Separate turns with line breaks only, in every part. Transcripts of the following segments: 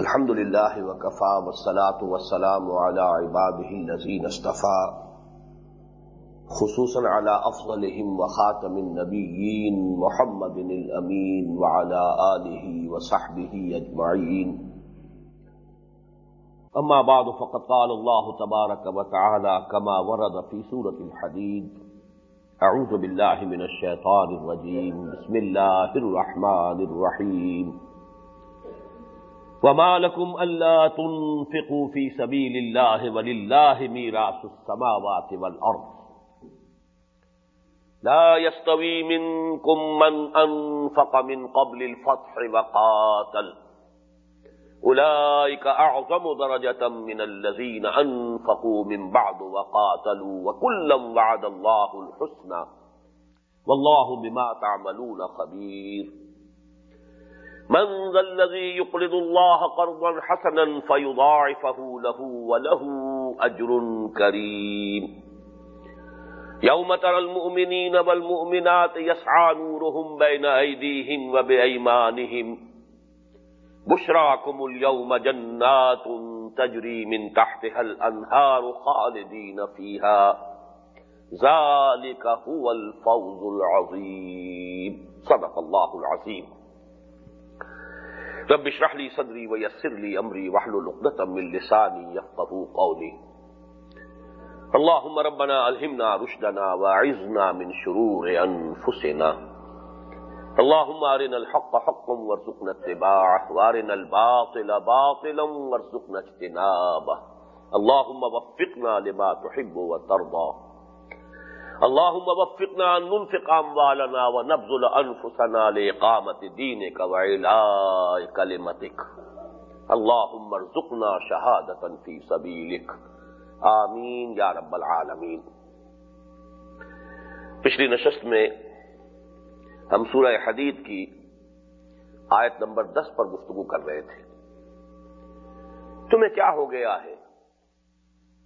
الحمد للہ وکفا وسلاۃ وسلام على عباده نذین استفا خصوصاً على افضلهم وخاتم النبیین محمد الامین وعلى آله وصحبه اجمعین اما بعد فقد قال الله تبارك وتعالى كما ورد في سورة الحديد اعوذ بالله من الشیطان الرجیم بسم الله الرحمن الرحیم وما لكم الا تنفقوا في سبيل الله ولله ميراث السماوات والارض لا يستوي منكم من انفق من قبل الفتح وقاتل اولئك اعظم درجه من الذين انفقوا من بعد وقاتلوا وكلا وعد الله الحسنى والله بما تعملون خبير من ذا الذي يقرض الله قرضا حسنا فيضاعفه له وله أجر كريم يوم ترى المؤمنين والمؤمنات يسعى نورهم بين أيديهم وبأيمانهم بشراكم اليوم جنات تجري من تحتها الأنهار خالدين فيها ذلك هو الفوز العظيم صدق الله العظيم رب اشرح من من اللهم اللهم اللهم ربنا رشدنا واعذنا شرور انفسنا ارنا الحق حقا وارزقنا وارزقنا اتباعه وارنا الباطل باطلا اجتنابه وفقنا لما تحب وترضى اللهم وفقنا ان ننفق اموالنا ونبذل انفسنا لاقامه دينك وعلاء كلمتك اللهم ارزقنا شهاده في سبيلك آمین یا رب العالمین پچھلی نشست میں ہم سورہ حدید کی آیت نمبر دس پر گفتگو کر رہے تھے تمہیں کیا ہو گیا ہے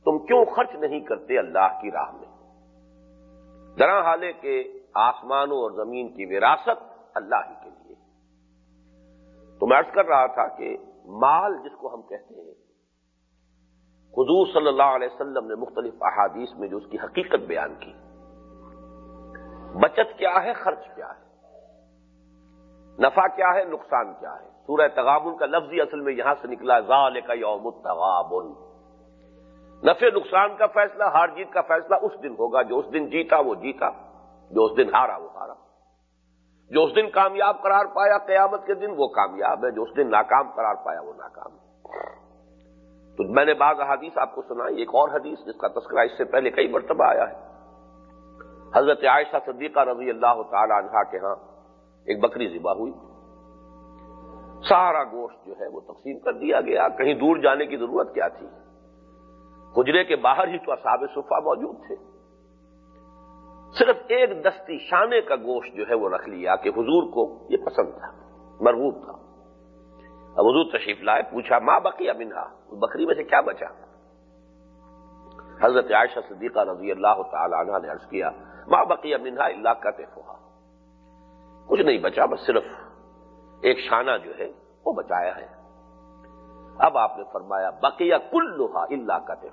تم کیوں خرچ نہیں کرتے اللہ کی راہ میں حالے کے آسمانوں اور زمین کی وراثت اللہ ہی کے لیے تو میں عرض کر رہا تھا کہ مال جس کو ہم کہتے ہیں حضور صلی اللہ علیہ وسلم نے مختلف احادیث میں جو اس کی حقیقت بیان کی بچت کیا ہے خرچ کیا ہے نفع کیا ہے نقصان کیا ہے سورہ تغابل کا لفظی اصل میں یہاں سے نکلا زان ایک یوم تغابل نفع نقصان کا فیصلہ ہار جیت کا فیصلہ اس دن ہوگا جو اس دن جیتا وہ جیتا جو اس دن ہارا وہ ہارا جو اس دن کامیاب قرار پایا قیامت کے دن وہ کامیاب ہے جو اس دن ناکام قرار پایا وہ ناکام تو میں نے بعض حدیث آپ کو سنائی ایک اور حدیث جس کا تذکرہ اس سے پہلے کئی مرتبہ آیا ہے حضرت عائشہ صدیقہ رضی اللہ تعالی عنہ کے ہاں ایک بکری ذبح ہوئی سارا گوشت جو ہے وہ تقسیم کر دیا گیا کہیں دور جانے کی ضرورت کیا تھی حجرے کے باہر ہی تو اصحاب صفا موجود تھے صرف ایک دستی شانے کا گوشت جو ہے وہ رکھ لیا کہ حضور کو یہ پسند تھا مرغوب تھا اب حضور تشریف لائے پوچھا ماں بقیہ مینہا بکری میں سے کیا بچا حضرت عائشہ صدیقہ رضی اللہ تعالی عنہ نے عرض کیا ماں بقیہ مینہ اللہ کا تحفہ کچھ نہیں بچا بس صرف ایک شانہ جو ہے وہ بچایا ہے اب آپ نے فرمایا بقیہ کل لوہا اللہ کا دے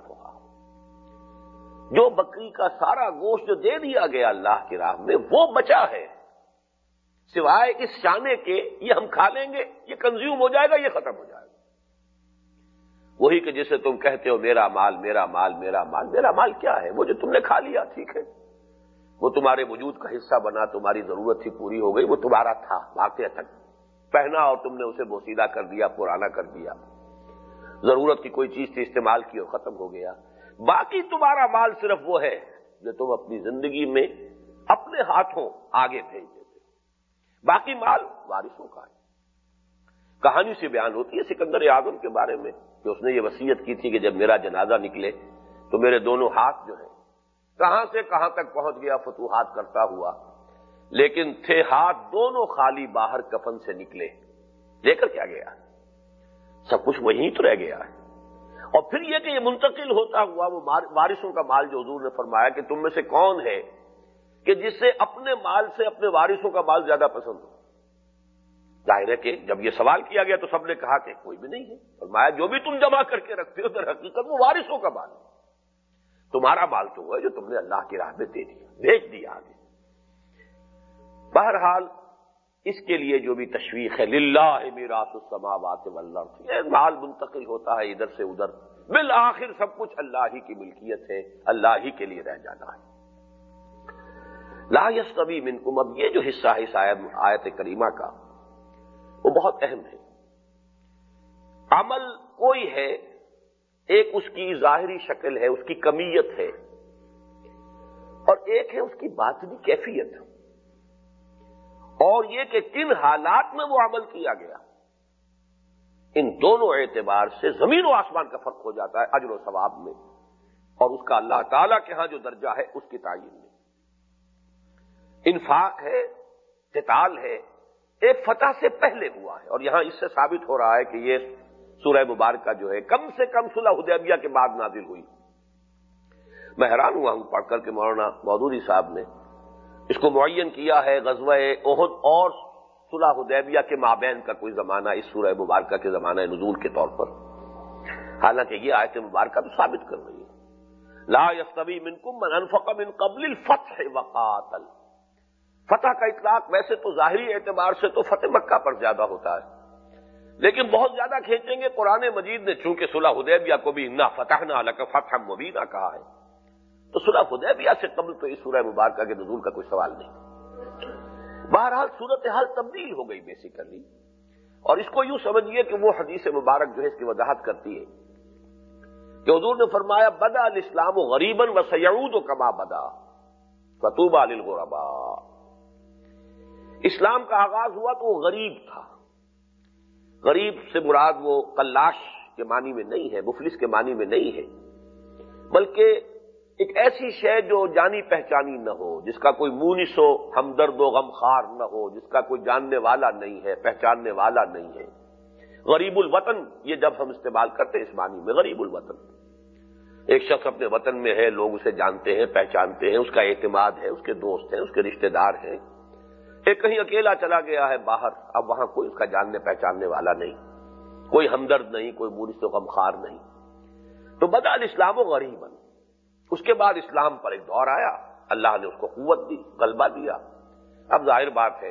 جو بکری کا سارا گوشت جو دے دیا گیا اللہ کی راہ میں وہ بچا ہے سوائے اس شانے کے یہ ہم کھا لیں گے یہ کنزیوم ہو جائے گا یہ ختم ہو جائے گا وہی کہ جسے تم کہتے ہو میرا مال میرا مال میرا مال میرا مال کیا ہے وہ جو تم نے کھا لیا ٹھیک ہے وہ تمہارے وجود کا حصہ بنا تمہاری ضرورت ہی پوری ہو گئی وہ تمہارا تھا واقعہ تک پہنا اور تم نے اسے بوسیدہ کر دیا پرانا کر دیا ضرورت کی کوئی چیز تھی استعمال کی اور ختم ہو گیا باقی تمہارا مال صرف وہ ہے جو تم اپنی زندگی میں اپنے ہاتھوں آگے بھیج دیتے باقی مال وارثوں کا ہے کہانی سے بیان ہوتی ہے سکندر اعظم کے بارے میں کہ اس نے یہ وسیعت کی تھی کہ جب میرا جنازہ نکلے تو میرے دونوں ہاتھ جو ہے کہاں سے کہاں تک پہنچ گیا فتوحات کرتا ہوا لیکن تھے ہاتھ دونوں خالی باہر کفن سے نکلے لے کر کیا گیا سب کچھ وہیں تو رہ گیا ہے اور پھر یہ کہ یہ منتقل ہوتا ہوا وہ وارثوں کا مال جو حضور نے فرمایا کہ تم میں سے کون ہے کہ جس سے اپنے مال سے اپنے وارثوں کا مال زیادہ پسند ہو ظاہر ہے کہ جب یہ سوال کیا گیا تو سب نے کہا کہ کوئی بھی نہیں ہے فرمایا جو بھی تم جمع کر کے رکھتے ہو در حقیقت وہ وارثوں کا مال ہے تمہارا مال تو ہے جو تم نے اللہ کی راہ میں دے دیا بھیج دیا آگے بہرحال اس کے لیے جو بھی تشویش ہے للہ منتقل ہوتا ہے ادھر سے ادھر بالآخر سب کچھ اللہ ہی کی ملکیت ہے اللہ ہی کے لیے رہ جانا ہے لا کبھی منکم اب یہ جو حصہ ہے اس آیت کریمہ کا وہ بہت اہم ہے عمل کوئی ہے ایک اس کی ظاہری شکل ہے اس کی کمیت ہے اور ایک ہے اس کی باطنی کیفیت اور یہ کہ کن حالات میں وہ عمل کیا گیا ان دونوں اعتبار سے زمین و آسمان کا فرق ہو جاتا ہے اجر و ثواب میں اور اس کا اللہ تعالی کے ہاں جو درجہ ہے اس کی تعین میں انفاق ہے قتال ہے ایک فتح سے پہلے ہوا ہے اور یہاں اس سے ثابت ہو رہا ہے کہ یہ سورہ مبارکہ جو ہے کم سے کم صلاح حدیبیہ کے بعد نازل ہوئی میں حیران ہوا ہوں پڑھ کر کے مولانا مودوری صاحب نے اس کو معین کیا ہے غزوہ عہد اور حدیبیہ کے مابین کا کوئی زمانہ اس سورہ مبارکہ کے زمانہ نزول کے طور پر حالانکہ یہ آیت مبارکہ ثابت کر رہی ہے لا یستوی منکم من من انفق قبل الفتح وقاتل فتح کا اطلاق ویسے تو ظاہری اعتبار سے تو فتح مکہ پر زیادہ ہوتا ہے لیکن بہت زیادہ کھینچیں گے قرآن مجید نے چونکہ صلاح ادیبیہ کو بھی نہ فتح نہ فتح مبینہ کہا ہے سنا خدا بھی سے قبل تو اس سورہ مبارکہ کے نزول کا کوئی سوال نہیں بہرحال صورت حال تبدیل ہو گئی بیسیکلی اور اس کو یوں سمجھیے کہ وہ حدیث مبارک جو ہے اس کی وضاحت کرتی ہے کہ حضور نے فرمایا بدا الاسلام و غریبن و سیعود و کما بدا فتوبا لبا اسلام کا آغاز ہوا تو وہ غریب تھا غریب سے مراد وہ کلاش کے معنی میں نہیں ہے مفلس کے معنی میں نہیں ہے بلکہ ایک ایسی شے جو جانی پہچانی نہ ہو جس کا کوئی مونس ہو ہمدرد و غم خار نہ ہو جس کا کوئی جاننے والا نہیں ہے پہچاننے والا نہیں ہے غریب الوطن یہ جب ہم استعمال کرتے ہیں اس معنی میں غریب الوطن ایک شخص اپنے وطن میں ہے لوگ اسے جانتے ہیں پہچانتے ہیں اس کا اعتماد ہے اس کے دوست ہیں اس کے رشتے دار ہیں ایک کہیں اکیلا چلا گیا ہے باہر اب وہاں کوئی اس کا جاننے پہچاننے والا نہیں کوئی ہمدرد نہیں کوئی مونس و غم خار نہیں تو بدال اسلام و غریب اس کے بعد اسلام پر ایک دور آیا اللہ نے اس کو قوت دی غلبہ دیا اب ظاہر بات ہے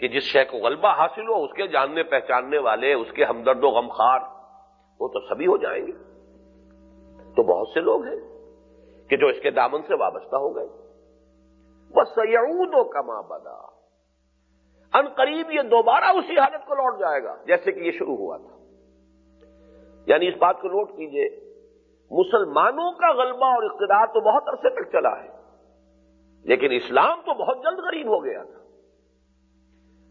کہ جس شے کو غلبہ حاصل ہو اس کے جاننے پہچاننے والے اس کے ہمدرد و غمخار وہ تو سبھی ہو جائیں گے تو بہت سے لوگ ہیں کہ جو اس کے دامن سے وابستہ ہو گئے وہ سیود و بدا ان قریب یہ دوبارہ اسی حالت کو لوٹ جائے گا جیسے کہ یہ شروع ہوا تھا یعنی اس بات کو نوٹ کیجئے مسلمانوں کا غلبہ اور اقتدار تو بہت عرصے تک چلا ہے لیکن اسلام تو بہت جلد غریب ہو گیا تھا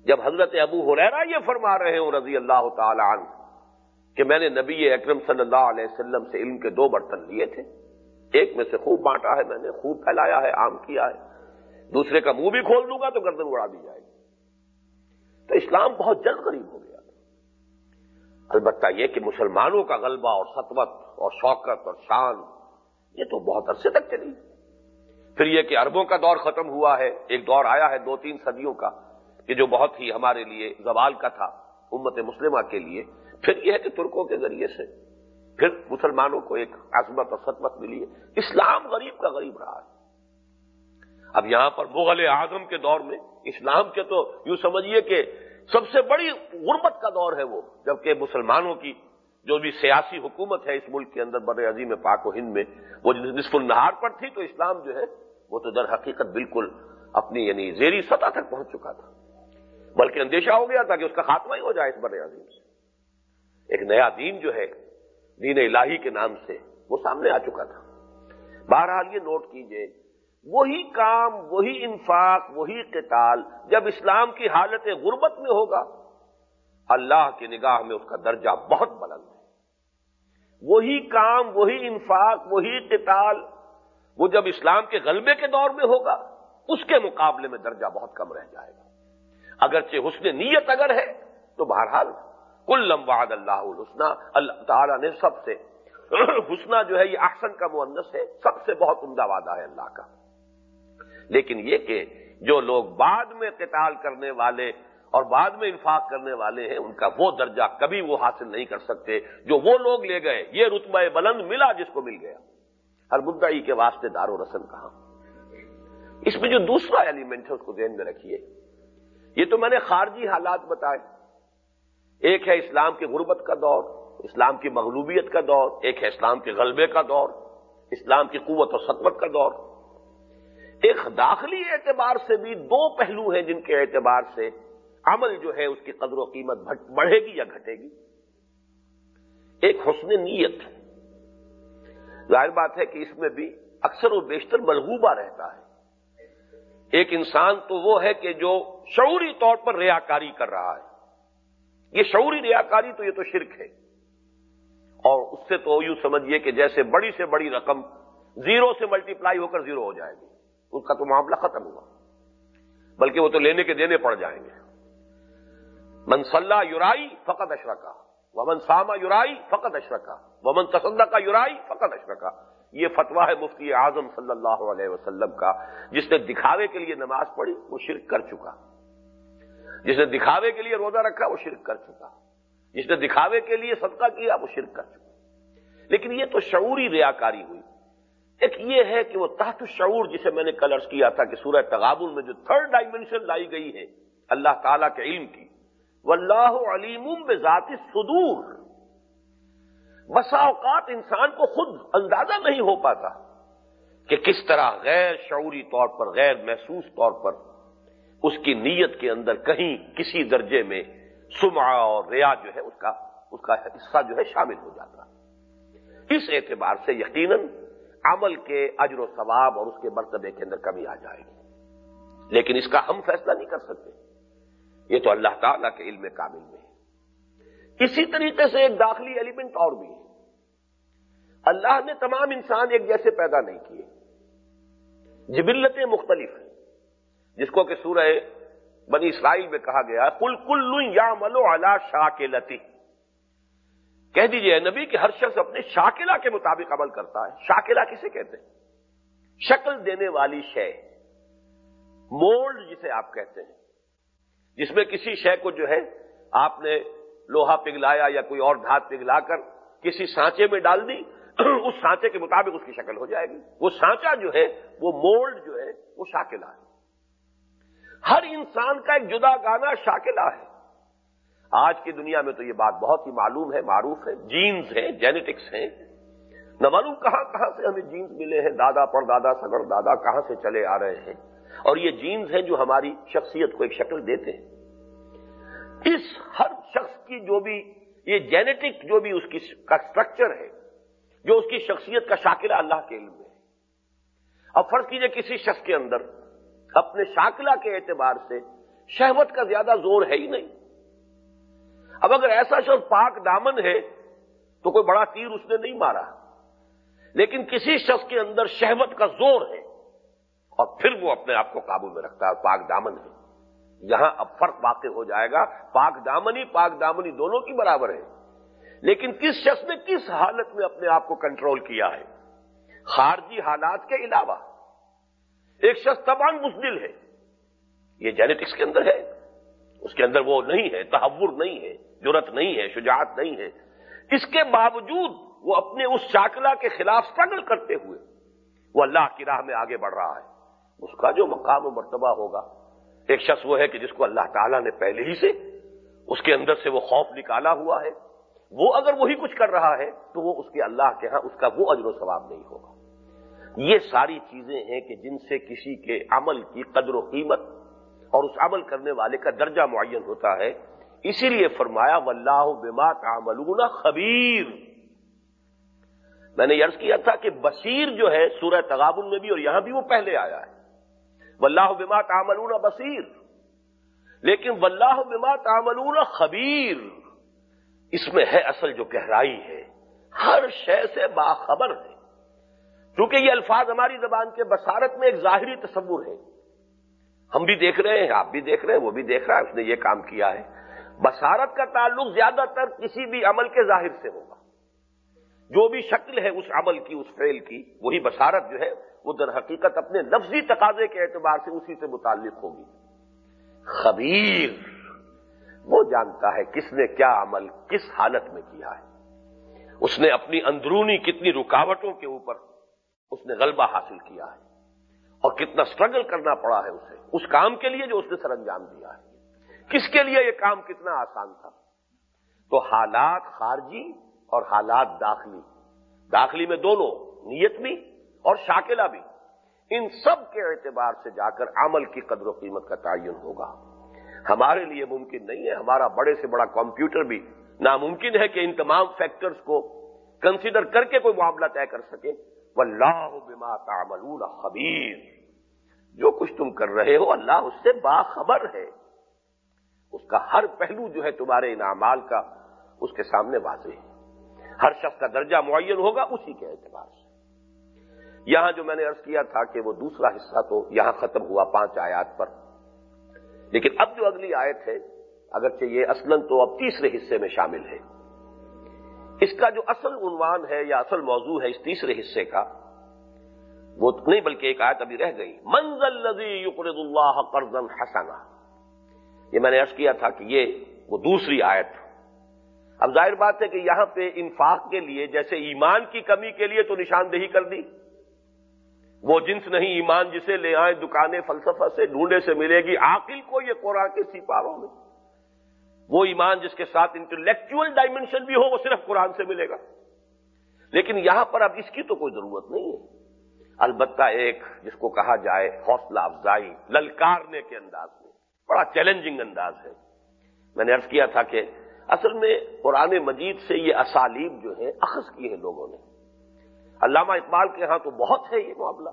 جب حضرت ابو ہو یہ فرما رہے ہوں رضی اللہ تعالی عنہ کہ میں نے نبی اکرم صلی اللہ علیہ وسلم سے علم کے دو برتن لیے تھے ایک میں سے خوب بانٹا ہے میں نے خوب پھیلایا ہے عام کیا ہے دوسرے کا منہ بھی کھول دوں گا تو گردن اڑا دی جائے گی تو اسلام بہت جلد غریب ہو گیا تھا البتہ یہ کہ مسلمانوں کا غلبہ اور ستوت اور شوقت اور شان یہ تو بہت عرصے تک چلی پھر یہ کہ اربوں کا دور ختم ہوا ہے ایک دور آیا ہے دو تین صدیوں کا یہ جو بہت ہی ہمارے لیے زوال کا تھا امت مسلمہ کے لیے پھر یہ ہے کہ ترکوں کے ذریعے سے پھر مسلمانوں کو ایک عظمت اور خدمت ملی ہے اسلام غریب کا غریب رہا ہے اب یہاں پر مغل اعظم کے دور میں اسلام کے تو یوں سمجھیے کہ سب سے بڑی غربت کا دور ہے وہ جبکہ مسلمانوں کی جو بھی سیاسی حکومت ہے اس ملک کے اندر بر عظیم پاک و ہند میں وہ نصف النہار پر تھی تو اسلام جو ہے وہ تو در حقیقت بالکل اپنی یعنی زیری سطح تک پہنچ چکا تھا بلکہ اندیشہ ہو گیا تھا کہ اس کا خاتمہ ہی ہو جائے اس بر عظیم سے ایک نیا دین جو ہے دین الہی کے نام سے وہ سامنے آ چکا تھا بہرحال یہ نوٹ کیجئے وہی کام وہی انفاق وہی قتال جب اسلام کی حالت غربت میں ہوگا اللہ کی نگاہ میں اس کا درجہ بہت بلند ہے وہی کام وہی انفاق وہی قتال وہ جب اسلام کے غلبے کے دور میں ہوگا اس کے مقابلے میں درجہ بہت کم رہ جائے گا اگرچہ حسن نیت اگر ہے تو بہرحال کل لمباد اللہ الحسن تعالیٰ نے سب سے حسنا جو ہے یہ احسن کا مونس ہے سب سے بہت عمدہ وعدہ ہے اللہ کا لیکن یہ کہ جو لوگ بعد میں قتال کرنے والے اور بعد میں انفاق کرنے والے ہیں ان کا وہ درجہ کبھی وہ حاصل نہیں کر سکتے جو وہ لوگ لے گئے یہ رتبہ بلند ملا جس کو مل گیا ہر مدعی کے واسطے دار و رسن کہاں اس میں جو دوسرا ایلیمنٹ ہے اس کو ذہن میں رکھیے یہ تو میں نے خارجی حالات بتائے ایک ہے اسلام کی غربت کا دور اسلام کی مغلوبیت کا دور ایک ہے اسلام کے غلبے کا دور اسلام کی قوت اور سطمت کا دور ایک داخلی اعتبار سے بھی دو پہلو ہیں جن کے اعتبار سے عمل جو ہے اس کی قدر و قیمت بڑھے گی یا گھٹے گی ایک حسن نیت ظاہر بات ہے کہ اس میں بھی اکثر و بیشتر ملغوبہ رہتا ہے ایک انسان تو وہ ہے کہ جو شعوری طور پر ریاکاری کر رہا ہے یہ شعوری ریاکاری تو یہ تو شرک ہے اور اس سے تو یوں سمجھیے کہ جیسے بڑی سے بڑی رقم زیرو سے ملٹیپلائی ہو کر زیرو ہو جائے گی اس کا تو معاملہ ختم ہوا بلکہ وہ تو لینے کے دینے پڑ جائیں گے منسلح یورائی فقط اشرکا ومن ساما یورائی فقط اشرکا ومن تصدہ کا یورائی فقط اشرکا کا یہ فتویٰ ہے مفتی اعظم صلی اللہ علیہ وسلم کا جس نے دکھاوے کے لیے نماز پڑھی وہ شرک کر چکا جس نے دکھاوے کے لیے روزہ رکھا وہ شرک کر چکا جس نے دکھاوے کے لیے صدقہ کیا وہ شرک کر چکا لیکن یہ تو شعوری ریاکاری ہوئی ایک یہ ہے کہ وہ تحت شعور جسے میں نے کلرس کیا تھا کہ سورہ تغابل میں جو تھرڈ ڈائمنشن لائی گئی ہے اللہ تعالیٰ کے علم کی واللہ علیم ذاتی سدور بسا اوقات انسان کو خود اندازہ نہیں ہو پاتا کہ کس طرح غیر شعوری طور پر غیر محسوس طور پر اس کی نیت کے اندر کہیں کسی درجے میں سما اور ریا جو ہے اس کا حصہ جو ہے شامل ہو جاتا اس اعتبار سے یقیناً عمل کے اجر و ثواب اور اس کے مرتبے کے اندر کمی آ جائے گی لیکن اس کا ہم فیصلہ نہیں کر سکتے یہ تو اللہ تعالیٰ کے علم کامل میں ہے اسی طریقے سے ایک داخلی ایلیمنٹ اور بھی ہے اللہ نے تمام انسان ایک جیسے پیدا نہیں کیے جبلتیں مختلف ہیں جس کو کہ سورہ بنی اسرائیل میں کہا گیا کل کل یا ملو کے شاکلتی کہہ دیجیے نبی کہ ہر شخص اپنے شاکلہ کے مطابق عمل کرتا ہے شاکلہ کسے کہتے ہیں شکل دینے والی شے مولڈ جسے آپ کہتے ہیں جس میں کسی شے کو جو ہے آپ نے لوہا پگھلایا یا کوئی اور دھات پگھلا کر کسی سانچے میں ڈال دی اس سانچے کے مطابق اس کی شکل ہو جائے گی وہ سانچا جو ہے وہ مولڈ جو ہے وہ شاکلا ہے ہر انسان کا ایک جدا گانا شاکلا ہے آج کی دنیا میں تو یہ بات بہت ہی معلوم ہے معروف ہے جینز ہیں جینیٹکس ہیں نہ معلوم کہاں کہاں سے ہمیں جینز ملے ہیں دادا پر دادا سگر دادا کہاں سے چلے آ رہے ہیں اور یہ جینز ہیں جو ہماری شخصیت کو ایک شکل دیتے ہیں اس ہر شخص کی جو بھی یہ جینیٹک جو بھی اس کی کا سٹرکچر ہے جو اس کی شخصیت کا شاکلہ اللہ کے علم ہے اب فرق کیجیے کسی شخص کے اندر اپنے شاکلہ کے اعتبار سے شہوت کا زیادہ زور ہے ہی نہیں اب اگر ایسا شخص پاک دامن ہے تو کوئی بڑا تیر اس نے نہیں مارا لیکن کسی شخص کے اندر شہوت کا زور ہے اور پھر وہ اپنے آپ کو قابو میں رکھتا ہے پاک دامن ہے یہاں اب فرق واقع ہو جائے گا پاک دامنی پاک دامنی دونوں کی برابر ہے لیکن کس شخص نے کس حالت میں اپنے آپ کو کنٹرول کیا ہے خارجی حالات کے علاوہ ایک شخص تبان مسدل ہے یہ جینیٹکس کے اندر ہے اس کے اندر وہ نہیں ہے تحور نہیں ہے جرت نہیں ہے شجاعت نہیں ہے اس کے باوجود وہ اپنے اس چاکلا کے خلاف اسٹرگل کرتے ہوئے وہ اللہ کی راہ میں آگے بڑھ رہا ہے اس کا جو مقام و مرتبہ ہوگا ایک شخص وہ ہے کہ جس کو اللہ تعالیٰ نے پہلے ہی سے اس کے اندر سے وہ خوف نکالا ہوا ہے وہ اگر وہی کچھ کر رہا ہے تو وہ اس کے اللہ کے ہاں اس کا وہ اجر و ثواب نہیں ہوگا یہ ساری چیزیں ہیں کہ جن سے کسی کے عمل کی قدر و قیمت اور اس عمل کرنے والے کا درجہ معین ہوتا ہے اسی لیے فرمایا و اللہ بما تعملون خبیر میں نے یہ عرض کیا تھا کہ بصیر جو ہے سورہ تغابل میں بھی اور یہاں بھی وہ پہلے آیا ہے بما تعملون بصیر لیکن واللہ بما تعملون خبیر اس میں ہے اصل جو گہرائی ہے ہر شے سے باخبر ہے کیونکہ یہ الفاظ ہماری زبان کے بصارت میں ایک ظاہری تصور ہے ہم بھی دیکھ رہے ہیں آپ بھی دیکھ رہے ہیں وہ بھی دیکھ رہا ہے اس نے یہ کام کیا ہے بصارت کا تعلق زیادہ تر کسی بھی عمل کے ظاہر سے ہوگا جو بھی شکل ہے اس عمل کی اس فیل کی وہی بسارت جو ہے وہ در حقیقت اپنے لفظی تقاضے کے اعتبار سے اسی سے متعلق ہوگی خبیر وہ جانتا ہے کس نے کیا عمل کس حالت میں کیا ہے اس نے اپنی اندرونی کتنی رکاوٹوں کے اوپر اس نے غلبہ حاصل کیا ہے اور کتنا اسٹرگل کرنا پڑا ہے اسے اس کام کے لیے جو اس نے سر انجام دیا ہے کس کے لیے یہ کام کتنا آسان تھا تو حالات خارجی اور حالات داخلی داخلی میں دونوں نیت بھی اور شاکلہ بھی ان سب کے اعتبار سے جا کر عمل کی قدر و قیمت کا تعین ہوگا ہمارے لیے ممکن نہیں ہے ہمارا بڑے سے بڑا کمپیوٹر بھی ناممکن ہے کہ ان تمام فیکٹرز کو کنسیڈر کر کے کوئی معاملہ طے کر سکے وہ اللہ تعمل خبیر جو کچھ تم کر رہے ہو اللہ اس سے باخبر ہے اس کا ہر پہلو جو ہے تمہارے ان اعمال کا اس کے سامنے واضح ہے ہر شخص کا درجہ معین ہوگا اسی کے اعتبار سے یہاں جو میں نے ارض کیا تھا کہ وہ دوسرا حصہ تو یہاں ختم ہوا پانچ آیات پر لیکن اب جو اگلی آیت ہے اگرچہ یہ اسلن تو اب تیسرے حصے میں شامل ہے اس کا جو اصل عنوان ہے یا اصل موضوع ہے اس تیسرے حصے کا وہ نہیں بلکہ ایک آیت ابھی رہ گئی منزل اللہ حسنا یہ میں نے ارض کیا تھا کہ یہ وہ دوسری آیت اب ظاہر بات ہے کہ یہاں پہ انفاق کے لیے جیسے ایمان کی کمی کے لیے تو نشاندہی کر دی وہ جنس نہیں ایمان جسے لے آئے دکانیں فلسفہ سے ڈھونڈے سے ملے گی عاقل کو یہ قرآن کے سپاروں میں وہ ایمان جس کے ساتھ انٹلیکچوئل ڈائمنشن بھی ہو وہ صرف قرآن سے ملے گا لیکن یہاں پر اب اس کی تو کوئی ضرورت نہیں ہے البتہ ایک جس کو کہا جائے حوصلہ افزائی للکارنے کے انداز میں بڑا چیلنجنگ انداز ہے میں نے ارض کیا تھا کہ اصل میں قرآن مجید سے یہ اسالیب جو ہے اخذ کیے ہیں لوگوں نے علامہ اقبال کے ہاں تو بہت ہے یہ معاملہ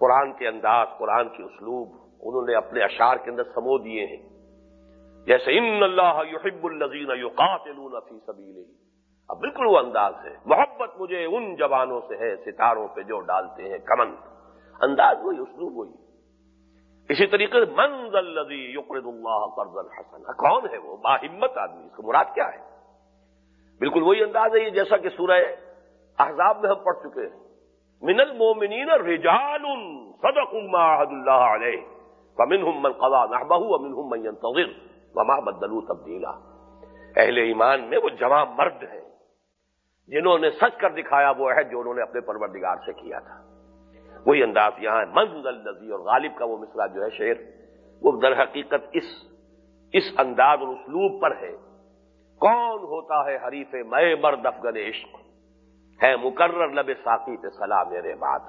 قرآن کے انداز قرآن کے اسلوب انہوں نے اپنے اشعار کے اندر سمو دیے ہیں جیسے ان اللہ یحب اب بالکل وہ انداز ہے محبت مجھے ان جوانوں سے ہے ستاروں پہ جو ڈالتے ہیں کمن انداز وہی اسلوب وہی اسی طریقے سے منز الزی اللہ قرض الحسن کون ہے وہ با ہمت آدمی اس کو مراد کیا ہے بالکل وہی انداز ہے یہ جیسا کہ سورہ احزاب میں ہم پڑھ چکے ہیں من من من المومنین رجال صدق ما عهد قضى نحبه ومنهم ينتظر وما بدلوا تبديلا اہل ایمان میں وہ جو مرد ہیں جنہوں نے سچ کر دکھایا وہ ہے جو انہوں نے اپنے پروردگار سے کیا تھا وہی انداز یہاں ہے منزل النزی اور غالب کا وہ مصرع جو ہے شعر وہ در حقیقت اس اس انداز اور اسلوب پر ہے کون ہوتا ہے حریف میں عشق ہے مقرر لب ساقی پہ سلا میرے بعد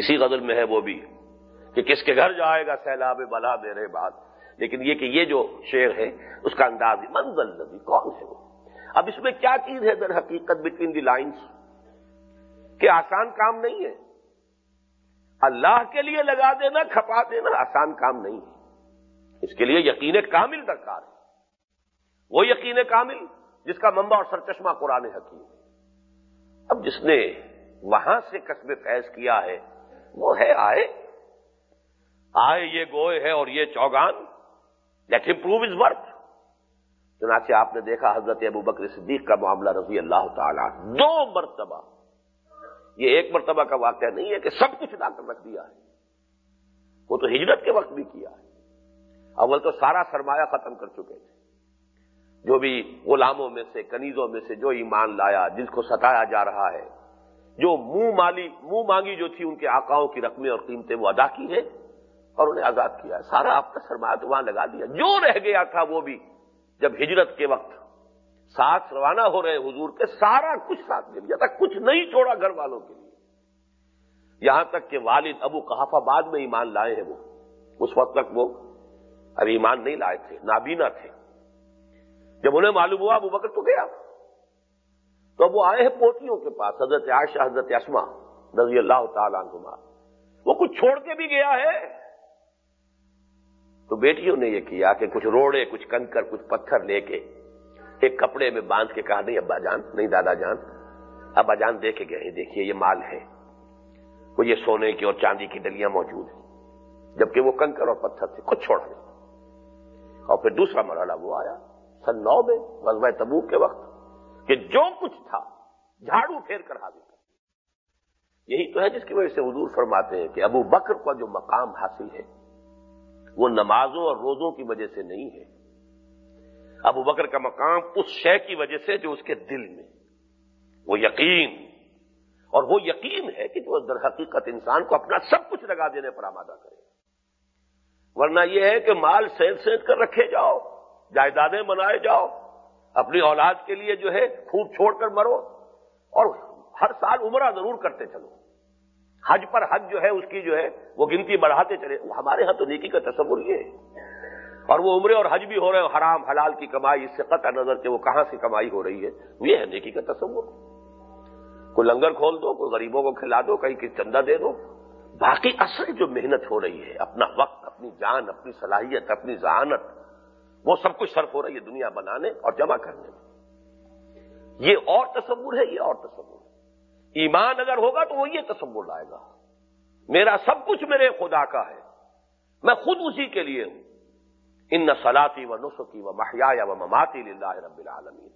اسی غزل میں ہے وہ بھی کہ کس کے گھر جائے گا سیلاب بلا میرے بعد لیکن یہ کہ یہ جو شعر ہے اس کا انداز منزل نبی کون ہے وہ اب اس میں کیا چیز ہے در حقیقت بٹوین دی لائنز کہ آسان کام نہیں ہے اللہ کے لیے لگا دینا کھپا دینا آسان کام نہیں ہے اس کے لیے یقین کامل درکار ہے وہ یقین کامل جس کا منبع اور سرچشمہ قرآن حقیق ہے جس نے وہاں سے قصب فیض کیا ہے وہ ہے آئے آئے یہ گوئے ہے اور یہ چوگان لیٹ امپروو از ورتھ چنانچہ آپ نے دیکھا حضرت ابو بکر صدیق کا معاملہ رضی اللہ تعالیٰ دو مرتبہ یہ ایک مرتبہ کا واقعہ نہیں ہے کہ سب کچھ لا کر رکھ دیا ہے وہ تو ہجرت کے وقت بھی کیا ہے اول تو سارا سرمایہ ختم کر چکے تھے جو بھی غلاموں میں سے کنیزوں میں سے جو ایمان لایا جس کو ستایا جا رہا ہے جو منہ مالی منہ مانگی جو تھی ان کے آکاؤں کی رقمیں اور قیمتیں وہ ادا کی ہیں اور انہیں آزاد کیا سارا آپ کا سرمایہ تو وہاں لگا دیا جو رہ گیا تھا وہ بھی جب ہجرت کے وقت ساتھ روانہ ہو رہے حضور کے سارا کچھ ساتھ دے دیا تھا کچھ نہیں چھوڑا گھر والوں کے لیے یہاں تک کہ والد ابو بعد میں ایمان لائے ہیں وہ اس وقت تک وہ ابھی ایمان نہیں لائے تھے نابینا تھے جب انہیں معلوم ہوا ابو بکر تو گیا تو اب وہ آئے ہیں پوتیوں کے پاس حضرت عائشہ حضرت اسما رضی اللہ تعالی عنہ وہ کچھ چھوڑ کے بھی گیا ہے تو بیٹیوں نے یہ کیا کہ کچھ روڑے کچھ کنکر کچھ پتھر لے کے ایک کپڑے میں باندھ کے کہا نہیں ابا جان نہیں دادا جان ابا جان دے کے گئے دیکھیے یہ مال ہے وہ یہ سونے کی اور چاندی کی ڈلیاں موجود ہیں جبکہ وہ کنکر اور پتھر تھے کچھ چھوڑ اور پھر دوسرا مرحلہ وہ آیا سن نو میں غزوہ تبو کے وقت کہ جو کچھ تھا جھاڑو پھیر کر حاضر کر یہی تو ہے جس کی وجہ سے حضور فرماتے ہیں کہ ابو بکر کا جو مقام حاصل ہے وہ نمازوں اور روزوں کی وجہ سے نہیں ہے ابو بکر کا مقام اس شے کی وجہ سے جو اس کے دل میں وہ یقین اور وہ یقین ہے کہ جو در حقیقت انسان کو اپنا سب کچھ لگا دینے پر آمادہ کرے ورنہ یہ ہے کہ مال سینٹ سینٹ کر رکھے جاؤ جائیدادیں منائے جاؤ اپنی اولاد کے لیے جو ہے خوب چھوڑ کر مرو اور ہر سال عمرہ ضرور کرتے چلو حج پر حج جو ہے اس کی جو ہے وہ گنتی بڑھاتے چلے ہمارے ہاں تو نیکی کا تصور یہ ہے اور وہ عمرے اور حج بھی ہو رہے ہیں حرام حلال کی کمائی اس سے قطع نظر کہ وہ کہاں سے کمائی ہو رہی ہے یہ ہے نیکی کا تصور کوئی لنگر کھول دو کوئی غریبوں کو کھلا دو کہیں کسی چندہ دے دو باقی اصل جو محنت ہو رہی ہے اپنا وقت اپنی جان اپنی صلاحیت اپنی ذہانت وہ سب کچھ صرف ہو رہا ہے یہ دنیا بنانے اور جمع کرنے میں یہ اور تصور ہے یہ اور تصور ہے ایمان اگر ہوگا تو وہ یہ تصور لائے گا میرا سب کچھ میرے خدا کا ہے میں خود اسی کے لیے ہوں ان نسلاتی و نسخی و محیا یا و مماتی للہ رب العالمی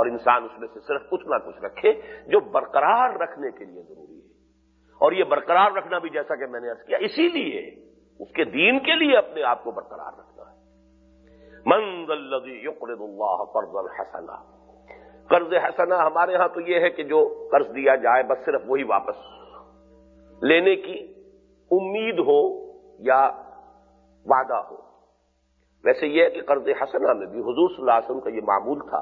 اور انسان اس میں سے صرف کچھ نہ کچھ رکھے جو برقرار رکھنے کے لیے ضروری ہے اور یہ برقرار رکھنا بھی جیسا کہ میں نے عرض کیا اسی لیے اس کے دین کے لیے اپنے آپ کو برقرار رکھنا حسنا قرض حسنا ہمارے ہاں تو یہ ہے کہ جو قرض دیا جائے بس صرف وہی واپس لینے کی امید ہو یا وعدہ ہو ویسے یہ ہے کہ قرض حسنا میں بھی حضور صلی اللہ علیہ وسلم کا یہ معمول تھا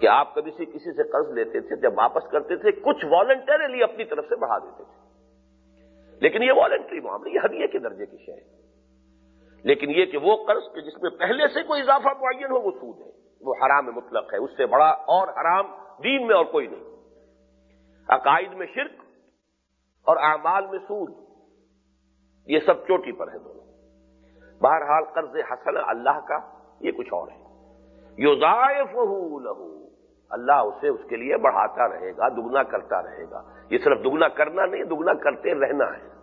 کہ آپ کبھی سے کسی سے قرض لیتے تھے جب واپس کرتے تھے کچھ والنٹریلی اپنی طرف سے بڑھا دیتے تھے لیکن یہ والنٹری معاملہ یہ حدیے کے درجے کی شے لیکن یہ کہ وہ قرض کہ جس میں پہلے سے کوئی اضافہ معین ہو وہ سود ہے وہ حرام مطلق ہے اس سے بڑا اور حرام دین میں اور کوئی نہیں عقائد میں شرک اور اعمال میں سود یہ سب چوٹی پر ہے دونوں بہرحال قرض حسن اللہ کا یہ کچھ اور ہے یو ضائف اللہ اسے اس کے لیے بڑھاتا رہے گا دگنا کرتا رہے گا یہ صرف دگنا کرنا نہیں دگنا کرتے رہنا ہے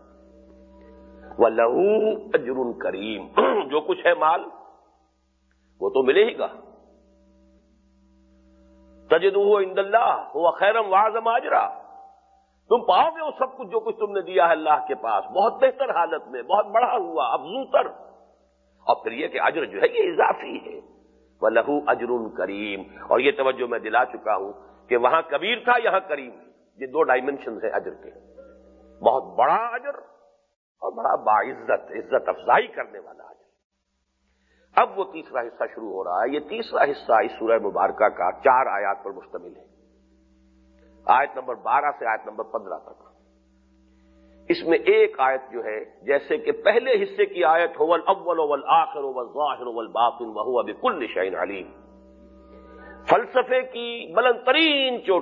لہو اجر کریم جو کچھ ہے مال وہ تو ملے ہی گا تجد ہو اند اللہ ہو خیرم واضم آجرا تم پاؤ گے وہ سب کچھ جو کچھ تم نے دیا ہے اللہ کے پاس بہت بہتر حالت میں بہت بڑا ہوا افزو تر اور پھر یہ کہ اجر جو ہے یہ اضافی ہے وہ لہو اجر کریم اور یہ توجہ میں دلا چکا ہوں کہ وہاں کبیر تھا یہاں کریم یہ دو ڈائمنشن ہے اجر کے بہت بڑا اجر اور بڑا باعزت عزت افزائی کرنے والا آج اب وہ تیسرا حصہ شروع ہو رہا ہے یہ تیسرا حصہ اس سورہ مبارکہ کا چار آیات پر مشتمل ہے آیت نمبر بارہ سے آیت نمبر پندرہ تک اس میں ایک آیت جو ہے جیسے کہ پہلے حصے کی آیت اول اول آخر اول ظاہر اول باطن وہ بہو اب کل نشائین فلسفے کی بلند ترین چوٹی